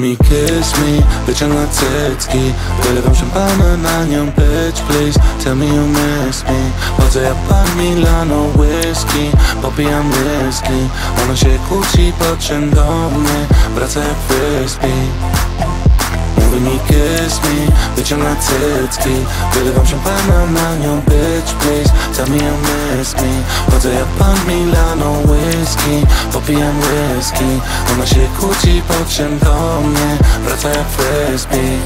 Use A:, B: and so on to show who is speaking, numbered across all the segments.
A: mi kiss me, wyciąga cycki Wylewam szampana na nią, bitch please Tell me you miss me. Chodzę jak pan Milano whisky Popijam whisky. Ona się kłóci, po czym do mnie Wraca jak Mówi mi kiss me, wyciąga cycki. Wylewam szampana na nią, bitch please Tell me you Chodzę jak pan Milano whisky Popijam whisky. Ona się kłóci, po czym do mnie Wraca jak frisbee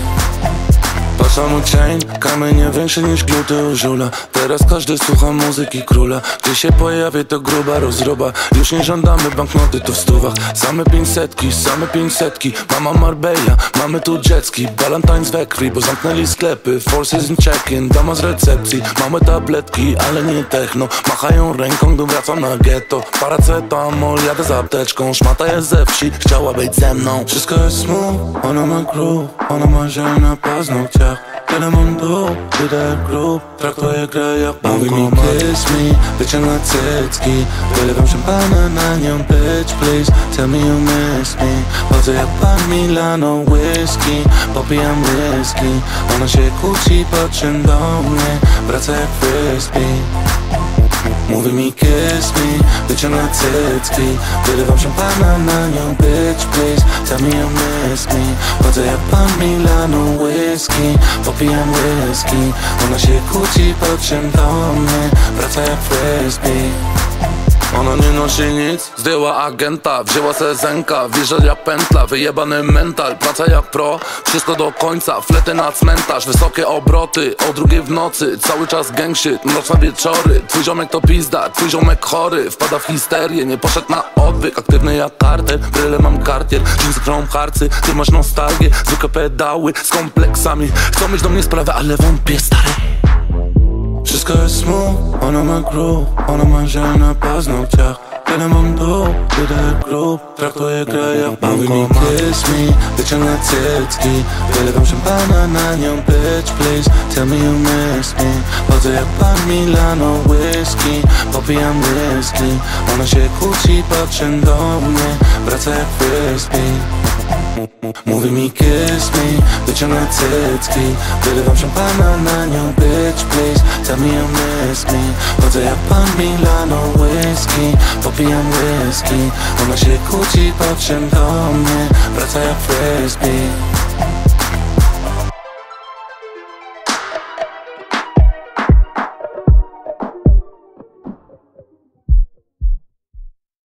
A: Mój chain, kamienie większy niż gluty żula. Teraz każdy słucha muzyki króla. Gdzie się pojawi to gruba rozroba. Już nie żądamy banknoty tu w stówach. Same pięćsetki, same pięćsetki. Mama Marbella, mamy tu jetski Valentine's we krwi, bo zamknęli sklepy. Forces in check-in, dama z recepcji. Mamy tabletki, ale nie techno. Machają ręką, gdy wracam na ghetto. Paracetamol, jadę z apteczką. Szmata jest ze wsi, chciała być ze mną. Wszystko jest smooth, ona ma groove. Ona ma ziel na paznokciach Tyle mam dół, tyle grób Traktuję grę jak Mówi mi kiss me, wyciąga cycki. Wylewam szampana na nią, bitch please Tell me you miss me. Chodzę jak pan Milano whisky Popijam whisky. Ona się kłóci, po czym do mnie Wraca jak frisbee Mówi mi kiss me, wyciąga cycki. Wylewam szampana na nią, bitch please. Tell me you miss me. Chodzę jak pan Milano whisky. Popijam whisky. Ona się kłóci, po czym do mnie Wraca jak frisbee ona nie nosi nic, zdjęła agenta Wzięła se zenka, jak pętla Wyjebany mental, praca jak pro Wszystko do końca, flety na cmentarz Wysokie obroty, o drugiej w nocy Cały czas gang shit, wieczory. Twój ziomek to pizda, twój ziomek chory. Wpada w histerię, nie poszedł na odwyk. Aktywny jak kartel, bryle mam kartier. Jeans chrome harcy, ty masz nostalgię. Zwykłe pedały z kompleksami. Chcą mieć do mnie sprawę, ale wątpię stary wszystko jest smooth, ona ma groove Ona ma żel na paznokciach Tyle mam dół, tyle grób Traktuję grę jak Mówi mi kiss me, wyciąga cycki. Wylewam szampana na nią, bitch please Tell me you miss me. Chodzę jak pan Milano whisky Popijam whisky. Ona się kłóci, czym do mnie Wraca jak frisbee. Mówi mi kiss me, wyciąga cycki. Wylewam szampana na nią, bitch please Tell me miss me Chodzę jak pan Milano whisky. Popijam whisky Ona się kłóci, po czym do mnie Wraca jak frisbee